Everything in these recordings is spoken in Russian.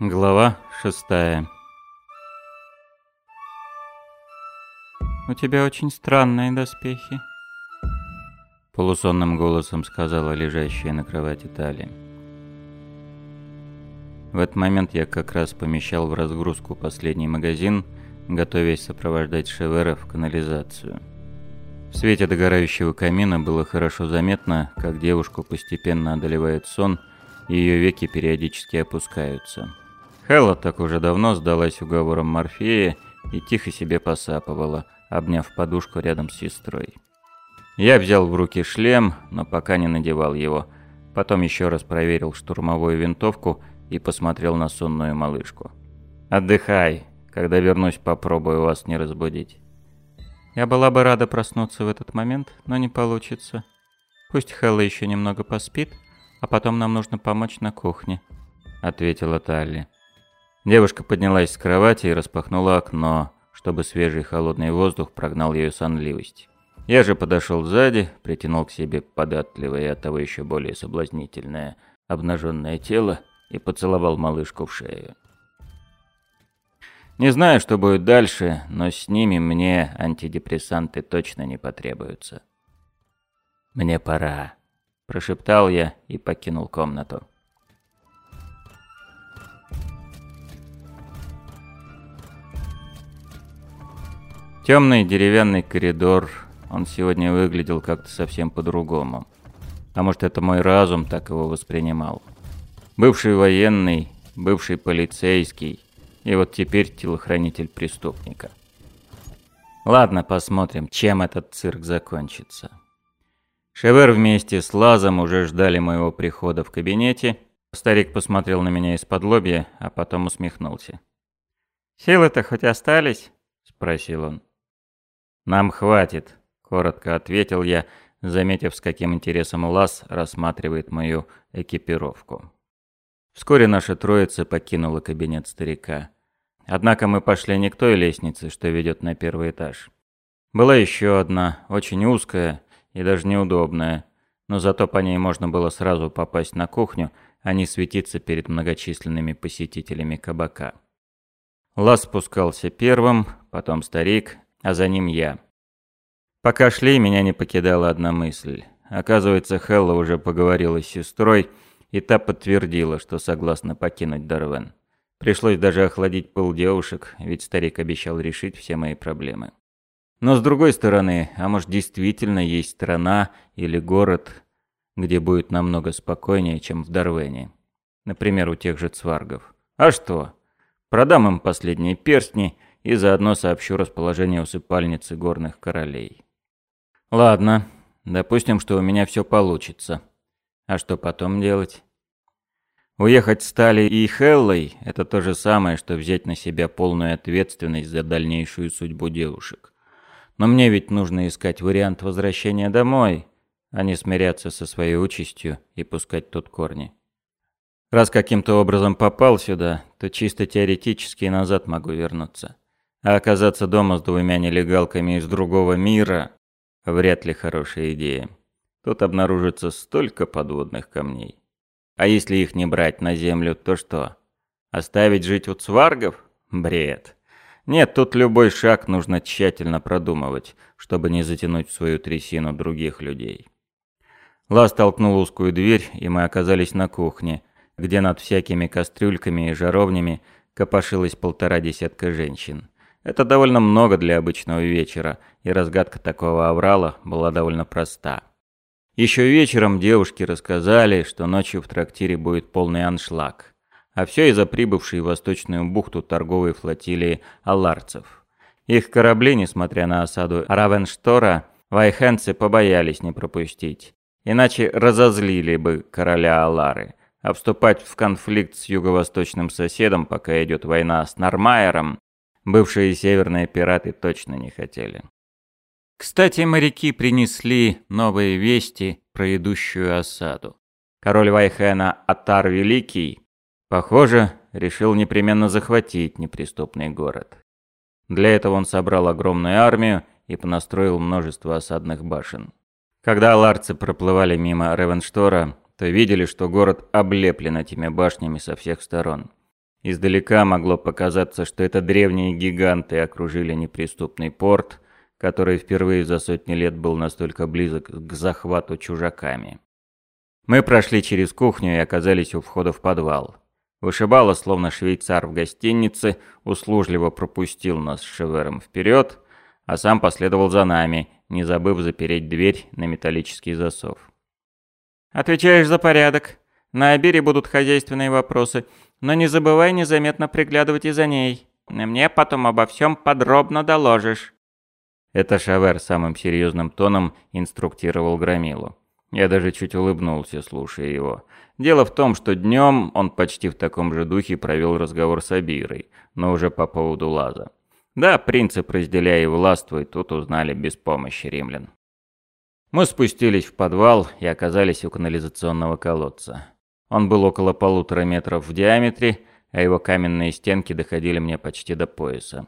Глава шестая «У тебя очень странные доспехи», — полусонным голосом сказала лежащая на кровати Тали. В этот момент я как раз помещал в разгрузку последний магазин, готовясь сопровождать Шевера в канализацию. В свете догорающего камина было хорошо заметно, как девушку постепенно одолевает сон, и ее веки периодически опускаются. Хэлла так уже давно сдалась уговорам Морфея и тихо себе посапывала, обняв подушку рядом с сестрой. Я взял в руки шлем, но пока не надевал его. Потом еще раз проверил штурмовую винтовку и посмотрел на сонную малышку. «Отдыхай. Когда вернусь, попробую вас не разбудить». Я была бы рада проснуться в этот момент, но не получится. Пусть Хэлла еще немного поспит, а потом нам нужно помочь на кухне», — ответила Талли. Девушка поднялась с кровати и распахнула окно, чтобы свежий холодный воздух прогнал ее сонливость. Я же подошел сзади, притянул к себе податливое и оттого еще более соблазнительное обнаженное тело и поцеловал малышку в шею. Не знаю, что будет дальше, но с ними мне антидепрессанты точно не потребуются. «Мне пора», – прошептал я и покинул комнату. Темный деревянный коридор, он сегодня выглядел как-то совсем по-другому. А может это мой разум так его воспринимал. Бывший военный, бывший полицейский, и вот теперь телохранитель преступника. Ладно, посмотрим, чем этот цирк закончится. Шевер вместе с Лазом уже ждали моего прихода в кабинете. Старик посмотрел на меня из-под лобья, а потом усмехнулся. «Силы-то хоть остались?» – спросил он. «Нам хватит», — коротко ответил я, заметив, с каким интересом Лас рассматривает мою экипировку. Вскоре наша троица покинула кабинет старика. Однако мы пошли не к той лестнице, что ведет на первый этаж. Была еще одна, очень узкая и даже неудобная, но зато по ней можно было сразу попасть на кухню, а не светиться перед многочисленными посетителями кабака. Лас спускался первым, потом старик, а за ним я. Пока шли, меня не покидала одна мысль. Оказывается, Хелла уже поговорила с сестрой, и та подтвердила, что согласна покинуть Дарвен. Пришлось даже охладить пыл девушек, ведь старик обещал решить все мои проблемы. Но с другой стороны, а может действительно есть страна или город, где будет намного спокойнее, чем в Дарвене. Например, у тех же цваргов. А что? Продам им последние перстни и заодно сообщу расположение усыпальницы горных королей. Ладно, допустим, что у меня все получится. А что потом делать? Уехать с Тали и Хеллой – это то же самое, что взять на себя полную ответственность за дальнейшую судьбу девушек. Но мне ведь нужно искать вариант возвращения домой, а не смиряться со своей участью и пускать тут корни. Раз каким-то образом попал сюда, то чисто теоретически назад могу вернуться. А оказаться дома с двумя нелегалками из другого мира – вряд ли хорошая идея. Тут обнаружится столько подводных камней. А если их не брать на землю, то что? Оставить жить у цваргов? Бред. Нет, тут любой шаг нужно тщательно продумывать, чтобы не затянуть в свою трясину других людей. Лаз толкнул узкую дверь, и мы оказались на кухне, где над всякими кастрюльками и жаровнями копошилось полтора десятка женщин. Это довольно много для обычного вечера, и разгадка такого аврала была довольно проста. Еще вечером девушки рассказали, что ночью в трактире будет полный аншлаг. А все из-за прибывшей в Восточную бухту торговой флотилии аларцев. Их корабли, несмотря на осаду Равенштора, вайхенцы побоялись не пропустить. Иначе разозлили бы короля Алары. А вступать в конфликт с юго-восточным соседом, пока идет война с Нормайером, Бывшие северные пираты точно не хотели. Кстати, моряки принесли новые вести про идущую осаду. Король Вайхена Атар Великий, похоже, решил непременно захватить неприступный город. Для этого он собрал огромную армию и понастроил множество осадных башен. Когда ларцы проплывали мимо Ревенштора, то видели, что город облеплен этими башнями со всех сторон. Издалека могло показаться, что это древние гиганты окружили неприступный порт, который впервые за сотни лет был настолько близок к захвату чужаками. Мы прошли через кухню и оказались у входа в подвал. Вышибало, словно швейцар в гостинице, услужливо пропустил нас с Шевером вперед, а сам последовал за нами, не забыв запереть дверь на металлический засов. «Отвечаешь за порядок. На Абире будут хозяйственные вопросы, но не забывай незаметно приглядывать и за ней. Мне потом обо всем подробно доложишь». Это Шавер самым серьезным тоном инструктировал Громилу. Я даже чуть улыбнулся, слушая его. Дело в том, что днем он почти в таком же духе провел разговор с Абирой, но уже по поводу Лаза. Да, принцип «разделяй и властвуй» тут узнали без помощи римлян. Мы спустились в подвал и оказались у канализационного колодца. Он был около полутора метров в диаметре, а его каменные стенки доходили мне почти до пояса.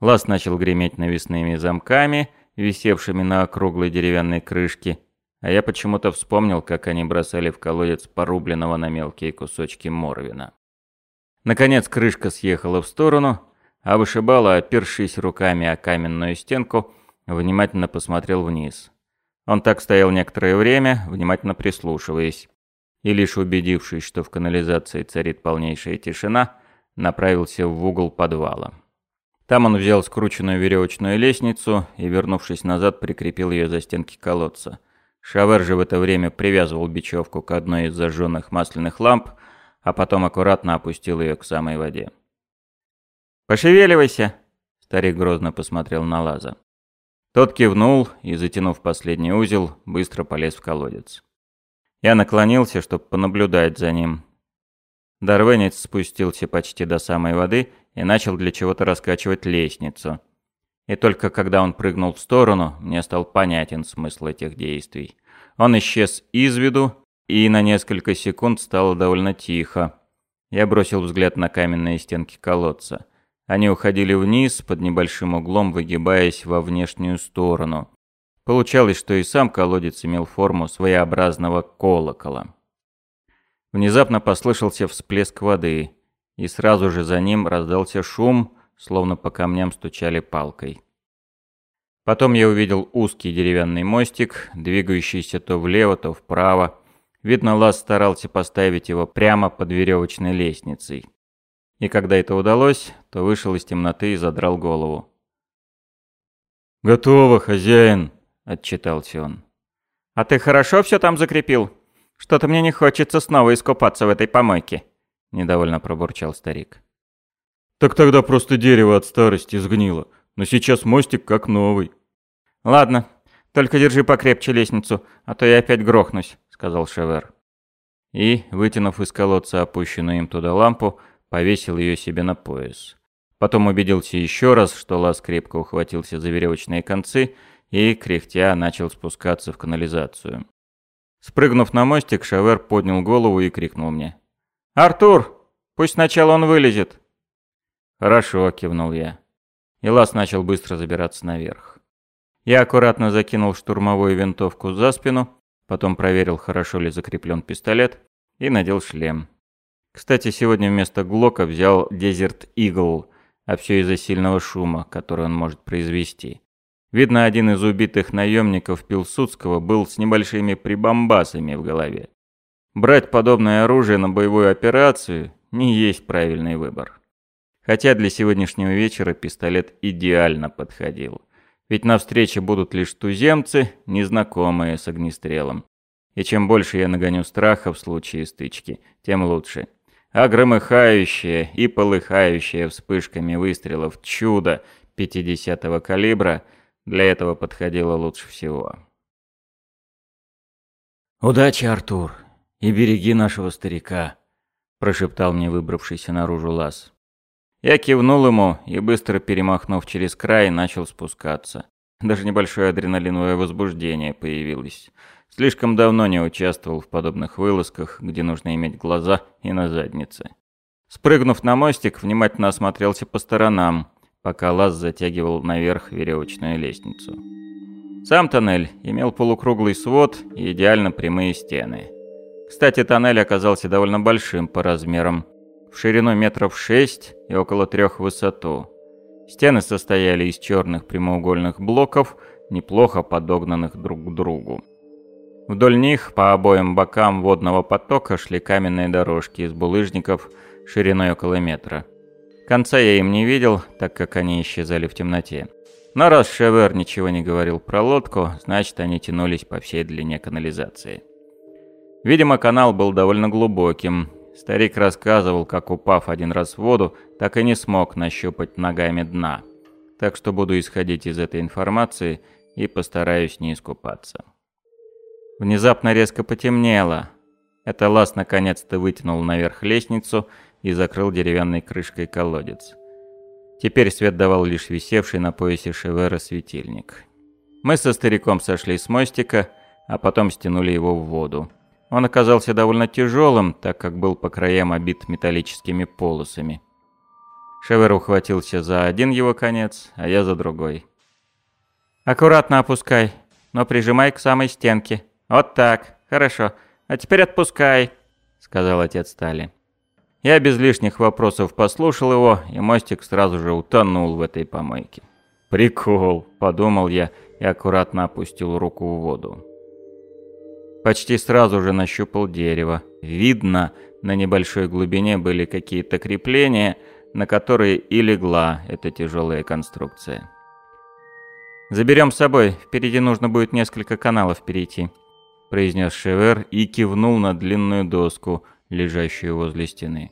Лаз начал греметь навесными замками, висевшими на округлой деревянной крышке, а я почему-то вспомнил, как они бросали в колодец порубленного на мелкие кусочки морвина. Наконец крышка съехала в сторону, а вышибала, опершись руками о каменную стенку, внимательно посмотрел вниз. Он так стоял некоторое время, внимательно прислушиваясь, и лишь убедившись, что в канализации царит полнейшая тишина, направился в угол подвала. Там он взял скрученную веревочную лестницу и, вернувшись назад, прикрепил ее за стенки колодца – Шавер же в это время привязывал бечевку к одной из зажженных масляных ламп, а потом аккуратно опустил ее к самой воде. «Пошевеливайся!» – старик грозно посмотрел на Лаза. Тот кивнул и, затянув последний узел, быстро полез в колодец. Я наклонился, чтобы понаблюдать за ним. Дарвенец спустился почти до самой воды и начал для чего-то раскачивать лестницу – и только когда он прыгнул в сторону, мне стал понятен смысл этих действий. Он исчез из виду, и на несколько секунд стало довольно тихо. Я бросил взгляд на каменные стенки колодца. Они уходили вниз, под небольшим углом выгибаясь во внешнюю сторону. Получалось, что и сам колодец имел форму своеобразного колокола. Внезапно послышался всплеск воды, и сразу же за ним раздался шум, словно по камням стучали палкой. Потом я увидел узкий деревянный мостик, двигающийся то влево, то вправо. Видно, Лаз старался поставить его прямо под веревочной лестницей. И когда это удалось, то вышел из темноты и задрал голову. «Готово, хозяин!» – отчитался он. «А ты хорошо все там закрепил? Что-то мне не хочется снова искупаться в этой помойке», – недовольно пробурчал старик. Так тогда просто дерево от старости сгнило. Но сейчас мостик как новый. Ладно, только держи покрепче лестницу, а то я опять грохнусь, сказал Шевер. И, вытянув из колодца опущенную им туда лампу, повесил ее себе на пояс. Потом убедился еще раз, что лаз крепко ухватился за веревочные концы и, кряхтя, начал спускаться в канализацию. Спрыгнув на мостик, Шавер поднял голову и крикнул мне. «Артур! Пусть сначала он вылезет!» «Хорошо», — кивнул я. И лаз начал быстро забираться наверх. Я аккуратно закинул штурмовую винтовку за спину, потом проверил, хорошо ли закреплен пистолет, и надел шлем. Кстати, сегодня вместо Глока взял Desert Eagle, а все из-за сильного шума, который он может произвести. Видно, один из убитых наемников Пилсудского был с небольшими прибамбасами в голове. Брать подобное оружие на боевую операцию не есть правильный выбор. Хотя для сегодняшнего вечера пистолет идеально подходил. Ведь на встрече будут лишь туземцы, незнакомые с огнестрелом. И чем больше я нагоню страха в случае стычки, тем лучше. А громыхающее и полыхающее вспышками выстрелов чудо 50-го калибра для этого подходило лучше всего. «Удачи, Артур, и береги нашего старика», – прошептал мне выбравшийся наружу лаз. Я кивнул ему и, быстро перемахнув через край, начал спускаться. Даже небольшое адреналиновое возбуждение появилось. Слишком давно не участвовал в подобных вылазках, где нужно иметь глаза и на заднице. Спрыгнув на мостик, внимательно осмотрелся по сторонам, пока лаз затягивал наверх веревочную лестницу. Сам тоннель имел полукруглый свод и идеально прямые стены. Кстати, тоннель оказался довольно большим по размерам, в ширину метров шесть и около трех в высоту. Стены состояли из черных прямоугольных блоков, неплохо подогнанных друг к другу. Вдоль них по обоим бокам водного потока шли каменные дорожки из булыжников шириной около метра. Конца я им не видел, так как они исчезали в темноте. Но раз Шевер ничего не говорил про лодку, значит они тянулись по всей длине канализации. Видимо, канал был довольно глубоким. Старик рассказывал, как упав один раз в воду, так и не смог нащупать ногами дна. Так что буду исходить из этой информации и постараюсь не искупаться. Внезапно резко потемнело. Это лаз наконец-то вытянул наверх лестницу и закрыл деревянной крышкой колодец. Теперь свет давал лишь висевший на поясе Шевера светильник. Мы со стариком сошли с мостика, а потом стянули его в воду. Он оказался довольно тяжелым, так как был по краям обит металлическими полосами. Шевер ухватился за один его конец, а я за другой. «Аккуратно опускай, но прижимай к самой стенке», «Вот так, хорошо. А теперь отпускай», — сказал отец Стали. Я без лишних вопросов послушал его, и мостик сразу же утонул в этой помойке. «Прикол», — подумал я и аккуратно опустил руку в воду. Почти сразу же нащупал дерево. Видно, на небольшой глубине были какие-то крепления, на которые и легла эта тяжелая конструкция. «Заберем с собой, впереди нужно будет несколько каналов перейти», произнес Шевер и кивнул на длинную доску, лежащую возле стены.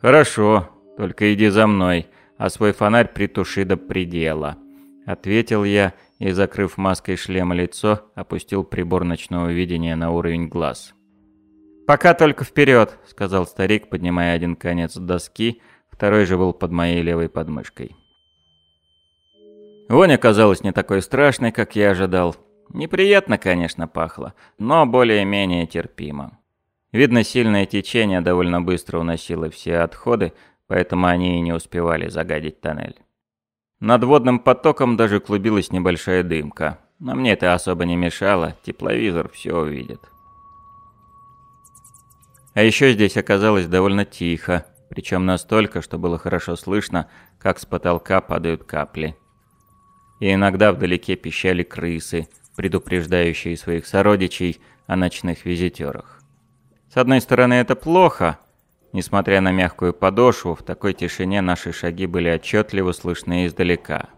«Хорошо, только иди за мной, а свой фонарь притуши до предела», — ответил я и, закрыв маской шлема лицо, опустил прибор ночного видения на уровень глаз. «Пока только вперед», — сказал старик, поднимая один конец доски, второй же был под моей левой подмышкой. Вонь оказалась не такой страшной, как я ожидал. Неприятно, конечно, пахло, но более-менее терпимо. Видно, сильное течение довольно быстро уносило все отходы, поэтому они и не успевали загадить тоннель. Над водным потоком даже клубилась небольшая дымка. Но мне это особо не мешало, тепловизор все увидит. А еще здесь оказалось довольно тихо, причем настолько, что было хорошо слышно, как с потолка падают капли. И иногда вдалеке пищали крысы, предупреждающие своих сородичей о ночных визитерах. С одной стороны, это плохо. Несмотря на мягкую подошву, в такой тишине наши шаги были отчетливо слышны издалека.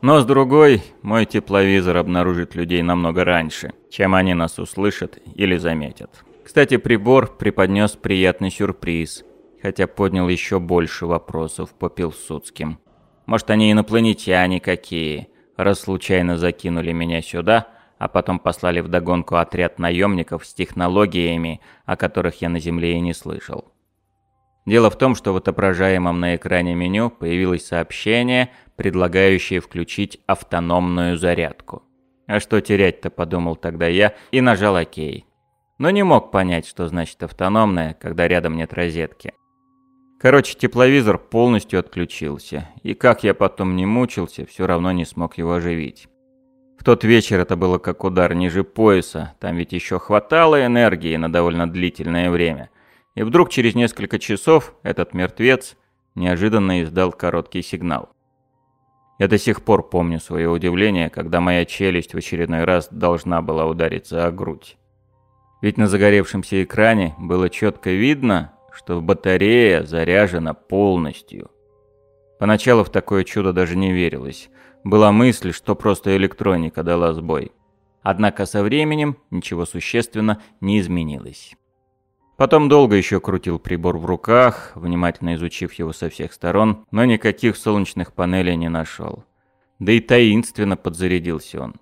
Но с другой, мой тепловизор обнаружит людей намного раньше, чем они нас услышат или заметят. Кстати, прибор преподнес приятный сюрприз, хотя поднял еще больше вопросов по Пилсудским. Может, они инопланетяне какие, раз случайно закинули меня сюда, а потом послали вдогонку отряд наемников с технологиями, о которых я на Земле и не слышал. Дело в том, что в отображаемом на экране меню появилось сообщение, предлагающее включить автономную зарядку. А что терять-то, подумал тогда я и нажал ОК. Но не мог понять, что значит автономная, когда рядом нет розетки. Короче, тепловизор полностью отключился, и как я потом не мучился, все равно не смог его оживить. В тот вечер это было как удар ниже пояса, там ведь еще хватало энергии на довольно длительное время. И вдруг через несколько часов этот мертвец неожиданно издал короткий сигнал. Я до сих пор помню свое удивление, когда моя челюсть в очередной раз должна была удариться о грудь. Ведь на загоревшемся экране было четко видно, что батарея заряжена полностью. Поначалу в такое чудо даже не верилось. Была мысль, что просто электроника дала сбой. Однако со временем ничего существенно не изменилось. Потом долго еще крутил прибор в руках, внимательно изучив его со всех сторон, но никаких солнечных панелей не нашел. Да и таинственно подзарядился он.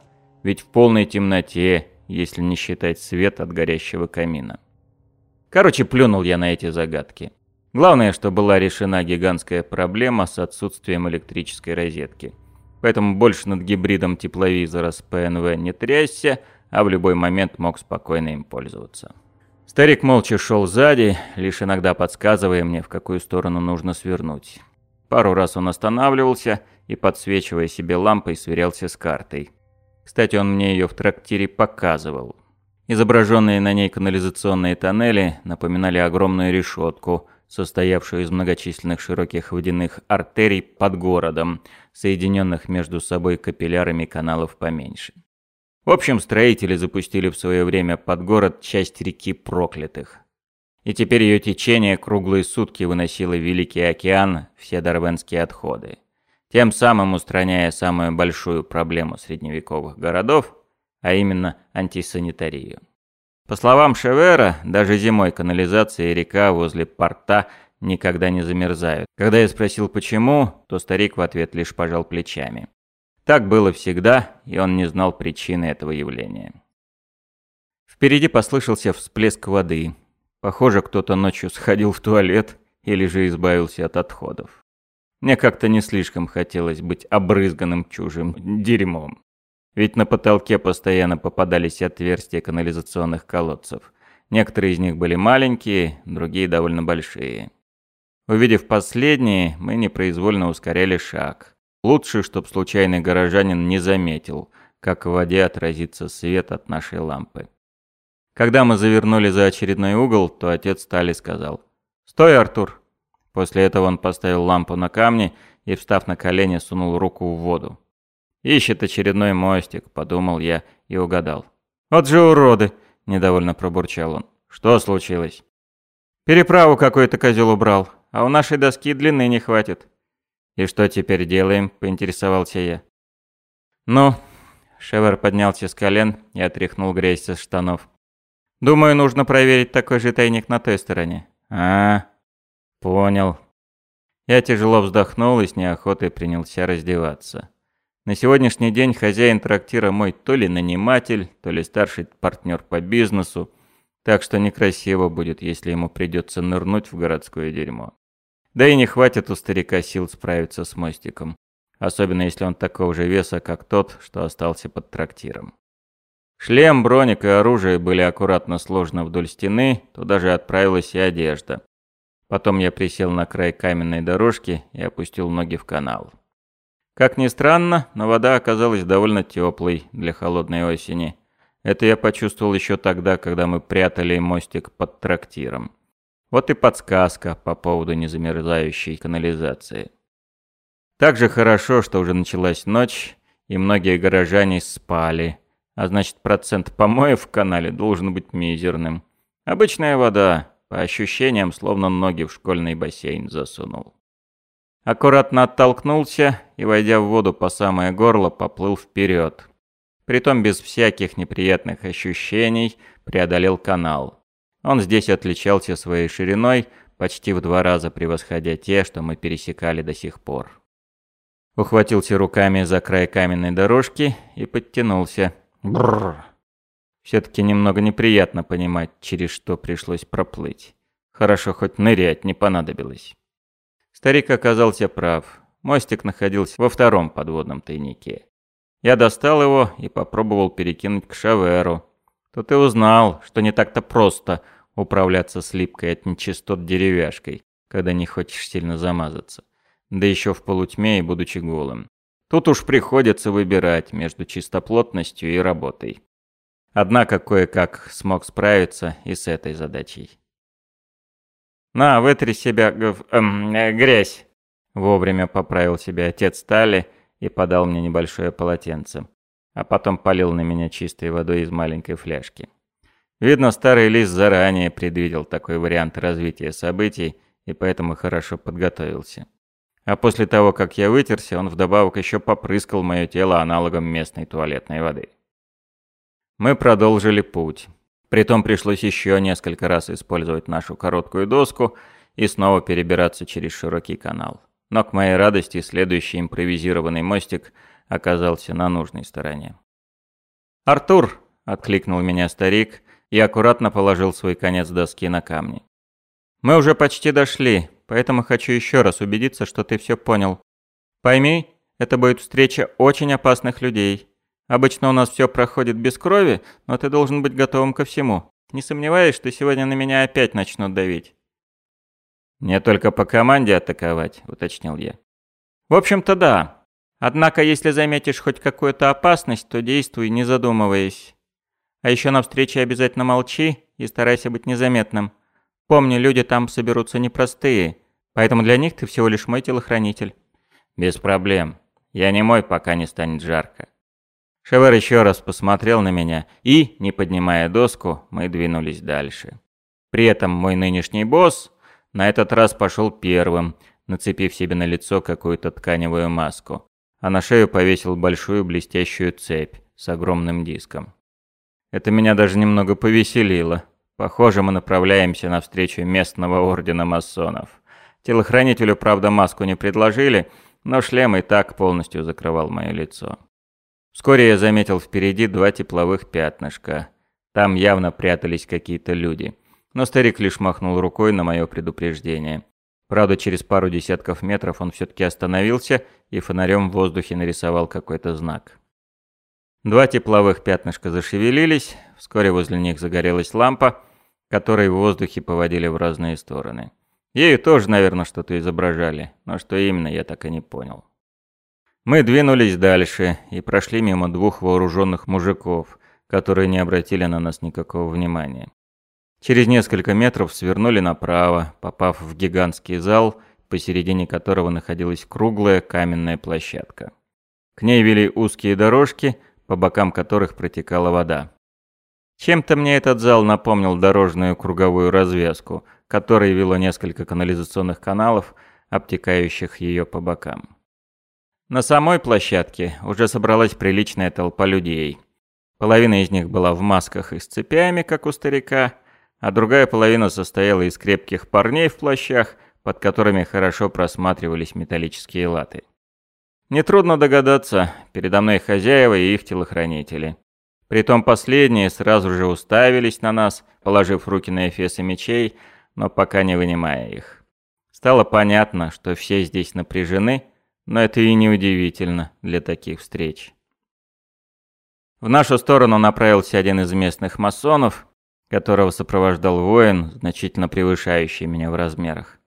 Ведь в полной темноте, если не считать свет от горящего камина. Короче, плюнул я на эти загадки. Главное, что была решена гигантская проблема с отсутствием электрической розетки. Поэтому больше над гибридом тепловизора с ПНВ не трясся, а в любой момент мог спокойно им пользоваться. Старик молча шел сзади, лишь иногда подсказывая мне, в какую сторону нужно свернуть. Пару раз он останавливался и, подсвечивая себе лампой, сверялся с картой. Кстати, он мне ее в трактире показывал. Изображенные на ней канализационные тоннели напоминали огромную решетку, состоявшую из многочисленных широких водяных артерий под городом, соединенных между собой капиллярами каналов поменьше. В общем, строители запустили в свое время под город часть реки Проклятых. И теперь ее течение круглые сутки выносило в Великий океан все дарвенские отходы, тем самым устраняя самую большую проблему средневековых городов, а именно антисанитарию. По словам Шевера, даже зимой канализация и река возле порта никогда не замерзают. Когда я спросил почему, то старик в ответ лишь пожал плечами. Так было всегда, и он не знал причины этого явления. Впереди послышался всплеск воды. Похоже, кто-то ночью сходил в туалет или же избавился от отходов. Мне как-то не слишком хотелось быть обрызганным чужим дерьмом. Ведь на потолке постоянно попадались отверстия канализационных колодцев. Некоторые из них были маленькие, другие довольно большие. Увидев последние, мы непроизвольно ускоряли шаг. Лучше, чтоб случайный горожанин не заметил, как в воде отразится свет от нашей лампы. Когда мы завернули за очередной угол, то отец Стали сказал «Стой, Артур!». После этого он поставил лампу на камни и, встав на колени, сунул руку в воду. Ищет очередной мостик, подумал я и угадал. Вот же уроды, недовольно пробурчал он. Что случилось? Переправу какой-то козел убрал, а у нашей доски длины не хватит. И что теперь делаем? поинтересовался я. Ну, Шевер поднялся с колен и отряхнул грязь со штанов. Думаю, нужно проверить такой же тайник на той стороне. А, понял. Я тяжело вздохнул и с неохотой принялся раздеваться. На сегодняшний день хозяин трактира мой то ли наниматель, то ли старший партнер по бизнесу, так что некрасиво будет, если ему придется нырнуть в городское дерьмо. Да и не хватит у старика сил справиться с мостиком, особенно если он такого же веса, как тот, что остался под трактиром. Шлем, броник и оружие были аккуратно сложены вдоль стены, туда же отправилась и одежда. Потом я присел на край каменной дорожки и опустил ноги в канал. Как ни странно, но вода оказалась довольно теплой для холодной осени. Это я почувствовал еще тогда, когда мы прятали мостик под трактиром. Вот и подсказка по поводу незамерзающей канализации. Также хорошо, что уже началась ночь, и многие горожане спали, а значит процент помоев в канале должен быть мизерным. Обычная вода, по ощущениям, словно ноги в школьный бассейн засунул. Аккуратно оттолкнулся и, войдя в воду по самое горло, поплыл вперед. Притом без всяких неприятных ощущений преодолел канал. Он здесь отличался своей шириной, почти в два раза превосходя те, что мы пересекали до сих пор. Ухватился руками за край каменной дорожки и подтянулся. Бррр. Все-таки немного неприятно понимать, через что пришлось проплыть. Хорошо, хоть нырять не понадобилось. Старик оказался прав. Мостик находился во втором подводном тайнике. Я достал его и попробовал перекинуть к Шаверу. Тут и узнал, что не так-то просто управляться с липкой от нечистот деревяшкой, когда не хочешь сильно замазаться. Да еще в полутьме и будучи голым. Тут уж приходится выбирать между чистоплотностью и работой. Однако кое-как смог справиться и с этой задачей. «На, вытри себя гв... эм, э, грязь!» Вовремя поправил себя отец Стали и подал мне небольшое полотенце, а потом полил на меня чистой водой из маленькой фляжки. Видно, старый лис заранее предвидел такой вариант развития событий и поэтому хорошо подготовился. А после того, как я вытерся, он вдобавок еще попрыскал мое тело аналогом местной туалетной воды. Мы продолжили путь. Притом пришлось еще несколько раз использовать нашу короткую доску и снова перебираться через широкий канал. Но к моей радости следующий импровизированный мостик оказался на нужной стороне. «Артур!» – откликнул меня старик и аккуратно положил свой конец доски на камни. «Мы уже почти дошли, поэтому хочу еще раз убедиться, что ты все понял. Пойми, это будет встреча очень опасных людей. Обычно у нас все проходит без крови, но ты должен быть готовым ко всему. Не сомневаюсь, что сегодня на меня опять начнут давить». «Не только по команде атаковать», — уточнил я. «В общем-то, да. Однако, если заметишь хоть какую-то опасность, то действуй, не задумываясь. А еще на встрече обязательно молчи и старайся быть незаметным. Помни, люди там соберутся непростые, поэтому для них ты всего лишь мой телохранитель». «Без проблем. Я не мой, пока не станет жарко». Шевер еще раз посмотрел на меня, и, не поднимая доску, мы двинулись дальше. При этом мой нынешний босс на этот раз пошел первым, нацепив себе на лицо какую-то тканевую маску, а на шею повесил большую блестящую цепь с огромным диском. Это меня даже немного повеселило. Похоже, мы направляемся навстречу местного ордена масонов. Телохранителю, правда, маску не предложили, но шлем и так полностью закрывал мое лицо. Вскоре я заметил впереди два тепловых пятнышка. Там явно прятались какие-то люди. Но старик лишь махнул рукой на мое предупреждение. Правда, через пару десятков метров он все-таки остановился и фонарем в воздухе нарисовал какой-то знак. Два тепловых пятнышка зашевелились, вскоре возле них загорелась лампа, которой в воздухе поводили в разные стороны. Ею тоже, наверное, что-то изображали, но что именно, я так и не понял. Мы двинулись дальше и прошли мимо двух вооруженных мужиков, которые не обратили на нас никакого внимания. Через несколько метров свернули направо, попав в гигантский зал, посередине которого находилась круглая каменная площадка. К ней вели узкие дорожки, по бокам которых протекала вода. Чем-то мне этот зал напомнил дорожную круговую развязку, которой вело несколько канализационных каналов, обтекающих ее по бокам. На самой площадке уже собралась приличная толпа людей. Половина из них была в масках и с цепями, как у старика, а другая половина состояла из крепких парней в плащах, под которыми хорошо просматривались металлические латы. Нетрудно догадаться, передо мной хозяева и их телохранители. Притом последние сразу же уставились на нас, положив руки на эфесы мечей, но пока не вынимая их. Стало понятно, что все здесь напряжены, но это и не удивительно для таких встреч. В нашу сторону направился один из местных масонов, которого сопровождал воин, значительно превышающий меня в размерах.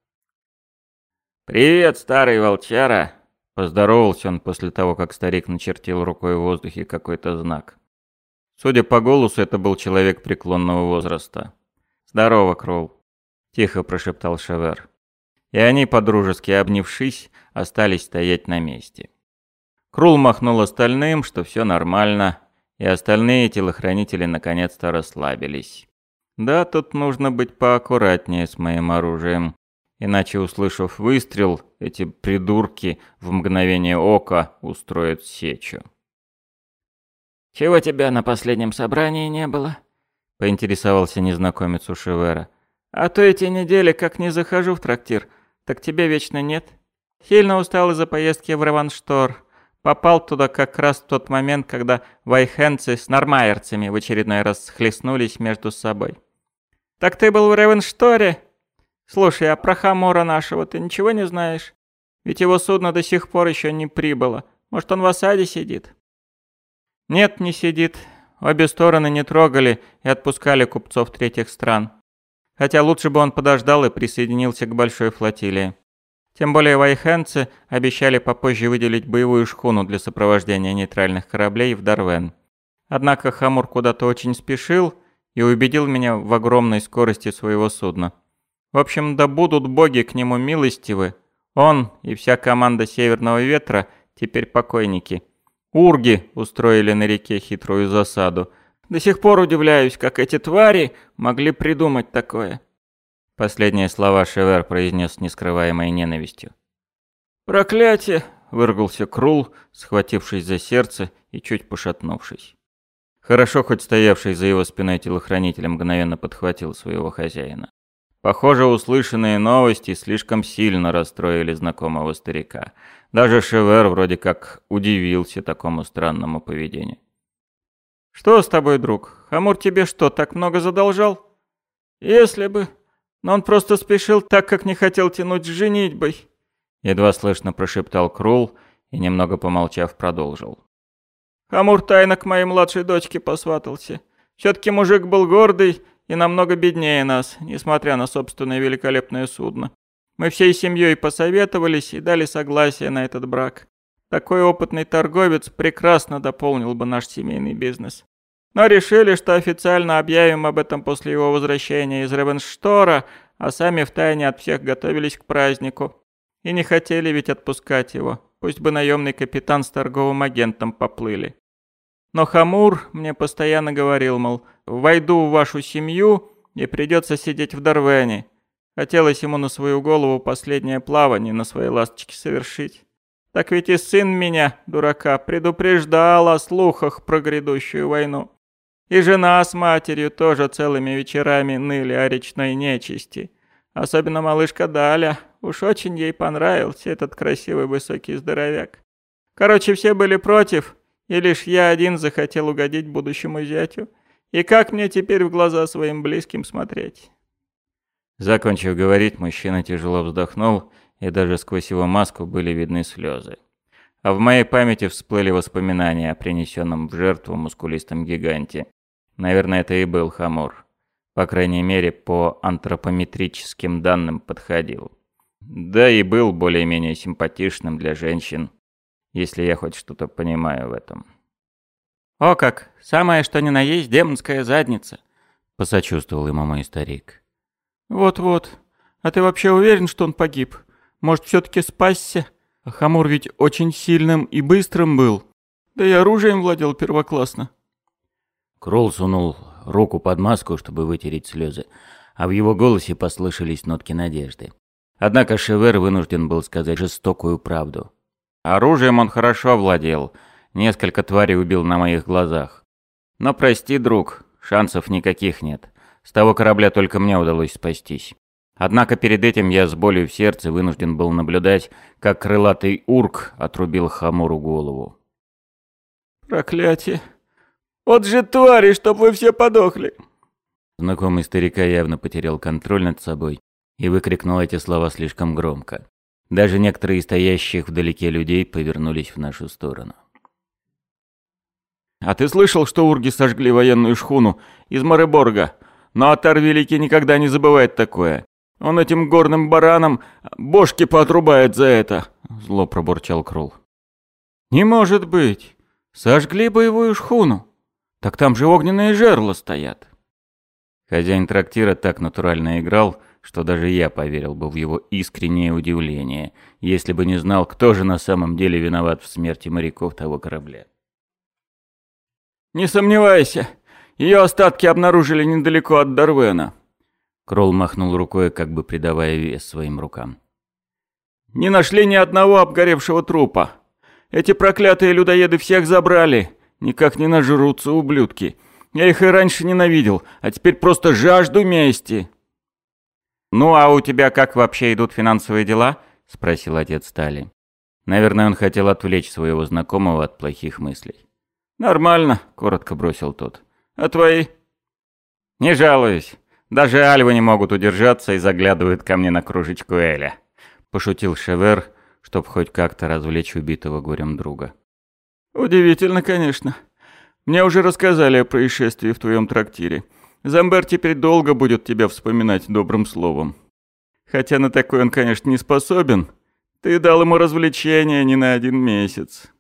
«Привет, старый волчара!» – поздоровался он после того, как старик начертил рукой в воздухе какой-то знак. Судя по голосу, это был человек преклонного возраста. «Здорово, Кролл!» – тихо прошептал Шевер. И они, подружески обнявшись, остались стоять на месте. Крул махнул остальным, что все нормально, и остальные телохранители наконец-то расслабились. Да, тут нужно быть поаккуратнее с моим оружием. Иначе, услышав выстрел, эти придурки в мгновение ока устроят сечу. «Чего тебя на последнем собрании не было?» — поинтересовался незнакомец у Шевера. «А то эти недели как не захожу в трактир, так тебя вечно нет. Сильно устал из-за поездки в Раванштор. Попал туда как раз в тот момент, когда вайхенцы с нормайерцами в очередной раз схлестнулись между собой. «Так ты был в Ревеншторе? Слушай, а про Хамора нашего ты ничего не знаешь? Ведь его судно до сих пор еще не прибыло. Может, он в осаде сидит?» «Нет, не сидит. Обе стороны не трогали и отпускали купцов третьих стран. Хотя лучше бы он подождал и присоединился к большой флотилии. Тем более вайхенцы обещали попозже выделить боевую шхуну для сопровождения нейтральных кораблей в Дарвен. Однако Хамур куда-то очень спешил и убедил меня в огромной скорости своего судна. В общем, да будут боги к нему милостивы. Он и вся команда Северного Ветра теперь покойники. Урги устроили на реке хитрую засаду. До сих пор удивляюсь, как эти твари могли придумать такое. Последние слова Шевер произнес с нескрываемой ненавистью. «Проклятие!» — выругался Крул, схватившись за сердце и чуть пошатнувшись. Хорошо, хоть стоявший за его спиной телохранитель мгновенно подхватил своего хозяина. Похоже, услышанные новости слишком сильно расстроили знакомого старика. Даже Шевер вроде как удивился такому странному поведению. «Что с тобой, друг? Хамур тебе что, так много задолжал?» «Если бы», но он просто спешил так, как не хотел тянуть с женитьбой. Едва слышно прошептал Крул и, немного помолчав, продолжил. Хамур тайно к моей младшей дочке посватался. Все-таки мужик был гордый и намного беднее нас, несмотря на собственное великолепное судно. Мы всей семьей посоветовались и дали согласие на этот брак. Такой опытный торговец прекрасно дополнил бы наш семейный бизнес. Но решили, что официально объявим об этом после его возвращения из Ревенштора, а сами втайне от всех готовились к празднику. И не хотели ведь отпускать его, пусть бы наемный капитан с торговым агентом поплыли. Но Хамур мне постоянно говорил, мол, войду в вашу семью и придется сидеть в Дарвене. Хотелось ему на свою голову последнее плавание на своей ласточке совершить. Так ведь и сын меня, дурака, предупреждал о слухах про грядущую войну. И жена с матерью тоже целыми вечерами ныли о речной нечисти. Особенно малышка Даля. Уж очень ей понравился этот красивый высокий здоровяк. Короче, все были против, и лишь я один захотел угодить будущему зятю. И как мне теперь в глаза своим близким смотреть? Закончив говорить, мужчина тяжело вздохнул, и даже сквозь его маску были видны слезы. А в моей памяти всплыли воспоминания о принесенном в жертву мускулистом гиганте. Наверное, это и был Хамор. По крайней мере, по антропометрическим данным подходил. Да и был более-менее симпатичным для женщин, если я хоть что-то понимаю в этом. «О как! Самое что ни на есть демонская задница!» — посочувствовал ему мой старик. «Вот-вот. А ты вообще уверен, что он погиб? Может, все таки спасся? А Хамур ведь очень сильным и быстрым был. Да и оружием владел первоклассно». Кролл сунул руку под маску, чтобы вытереть слезы, а в его голосе послышались нотки надежды. Однако Шевер вынужден был сказать жестокую правду. Оружием он хорошо владел, несколько тварей убил на моих глазах. Но прости, друг, шансов никаких нет. С того корабля только мне удалось спастись. Однако перед этим я с болью в сердце вынужден был наблюдать, как крылатый урк отрубил Хамуру голову. «Проклятие! Вот же твари, чтоб вы все подохли!» Знакомый старика явно потерял контроль над собой и выкрикнул эти слова слишком громко. Даже некоторые из стоящих вдалеке людей повернулись в нашу сторону. «А ты слышал, что урги сожгли военную шхуну из Мореборга? Но Атар Великий никогда не забывает такое. Он этим горным баранам бошки поотрубает за это!» Зло пробурчал Крул. «Не может быть! Сожгли боевую шхуну!» Так там же огненные жерла стоят. Хозяин трактира так натурально играл, что даже я поверил бы в его искреннее удивление, если бы не знал, кто же на самом деле виноват в смерти моряков того корабля. «Не сомневайся, ее остатки обнаружили недалеко от Дарвена». Кролл махнул рукой, как бы придавая вес своим рукам. «Не нашли ни одного обгоревшего трупа. Эти проклятые людоеды всех забрали. Никак не нажрутся, ублюдки. Я их и раньше ненавидел, а теперь просто жажду мести. «Ну а у тебя как вообще идут финансовые дела?» — спросил отец Стали. Наверное, он хотел отвлечь своего знакомого от плохих мыслей. «Нормально», — коротко бросил тот. «А твои?» «Не жалуюсь. Даже альвы не могут удержаться и заглядывают ко мне на кружечку Эля», — пошутил Шевер, чтобы хоть как-то развлечь убитого горем друга. «Удивительно, конечно. Мне уже рассказали о происшествии в твоем трактире. Замбер теперь долго будет тебя вспоминать добрым словом. Хотя на такой он, конечно, не способен. Ты дал ему развлечение не на один месяц».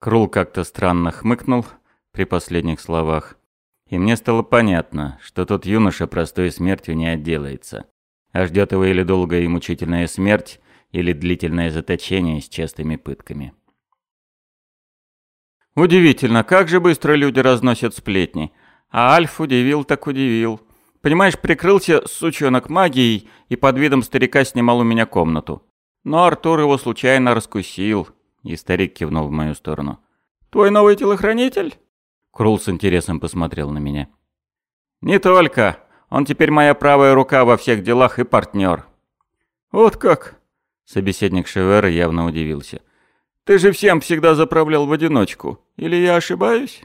Крул как-то странно хмыкнул при последних словах. И мне стало понятно, что тот юноша простой смертью не отделается. А ждет его или долгая и мучительная смерть, или длительное заточение с частыми пытками. Удивительно, как же быстро люди разносят сплетни. А Альф удивил так удивил. Понимаешь, прикрылся сучонок магией и под видом старика снимал у меня комнату. Но Артур его случайно раскусил. И старик кивнул в мою сторону. «Твой новый телохранитель?» Крул с интересом посмотрел на меня. «Не только. Он теперь моя правая рука во всех делах и партнер». «Вот как?» Собеседник Шевера явно удивился. Ты же всем всегда заправлял в одиночку. Или я ошибаюсь?»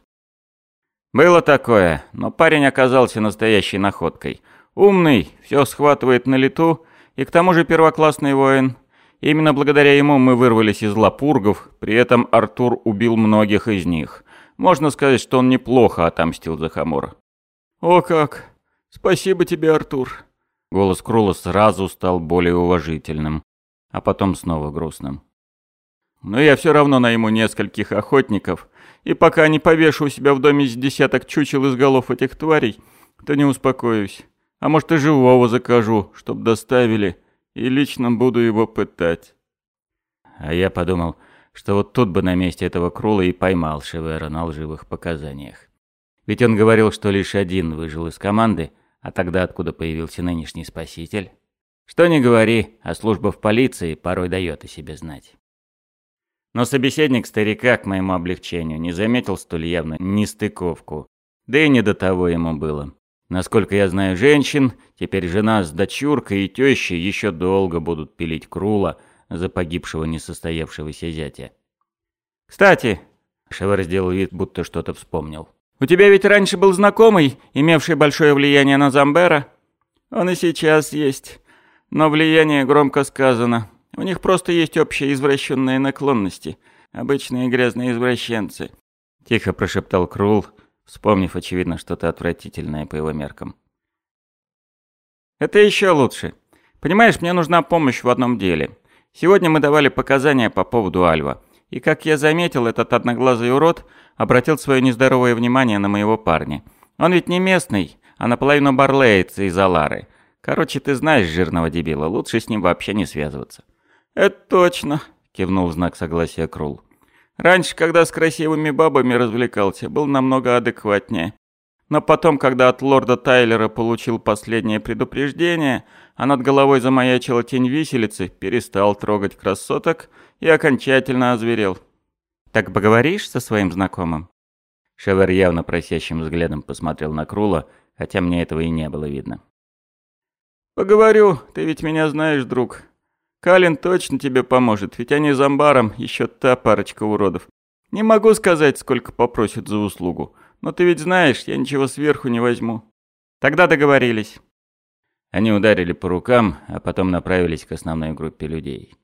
«Было такое, но парень оказался настоящей находкой. Умный, все схватывает на лету, и к тому же первоклассный воин. Именно благодаря ему мы вырвались из лапургов, при этом Артур убил многих из них. Можно сказать, что он неплохо отомстил за Хамора». «О как! Спасибо тебе, Артур!» Голос Крула сразу стал более уважительным, а потом снова грустным. Но я все равно найму нескольких охотников, и пока не повешу у себя в доме с десяток чучел из голов этих тварей, то не успокоюсь. А может и живого закажу, чтоб доставили, и лично буду его пытать. А я подумал, что вот тут бы на месте этого Крула и поймал Шевера на лживых показаниях. Ведь он говорил, что лишь один выжил из команды, а тогда откуда появился нынешний спаситель? Что не говори, а служба в полиции порой дает о себе знать. Но собеседник старика, к моему облегчению, не заметил столь явно нестыковку. Да и не до того ему было. Насколько я знаю женщин, теперь жена с дочуркой и тещей еще долго будут пилить Крула за погибшего несостоявшегося зятя. «Кстати», — Шевер сделал вид, будто что-то вспомнил. «У тебя ведь раньше был знакомый, имевший большое влияние на Замбера?» «Он и сейчас есть. Но влияние громко сказано. У них просто есть общие извращенные наклонности. Обычные грязные извращенцы. Тихо прошептал Крул, вспомнив, очевидно, что-то отвратительное по его меркам. Это еще лучше. Понимаешь, мне нужна помощь в одном деле. Сегодня мы давали показания по поводу Альва. И как я заметил, этот одноглазый урод обратил свое нездоровое внимание на моего парня. Он ведь не местный, а наполовину барлеец из Алары. Короче, ты знаешь жирного дебила, лучше с ним вообще не связываться. «Это точно», — кивнул в знак согласия Крул. «Раньше, когда с красивыми бабами развлекался, был намного адекватнее. Но потом, когда от лорда Тайлера получил последнее предупреждение, а над головой замаячила тень виселицы, перестал трогать красоток и окончательно озверел. «Так поговоришь со своим знакомым?» Шевер явно просящим взглядом посмотрел на Крула, хотя мне этого и не было видно. «Поговорю, ты ведь меня знаешь, друг. Калин точно тебе поможет, ведь они с Амбаром еще та парочка уродов. Не могу сказать, сколько попросят за услугу, но ты ведь знаешь, я ничего сверху не возьму. Тогда договорились». Они ударили по рукам, а потом направились к основной группе людей.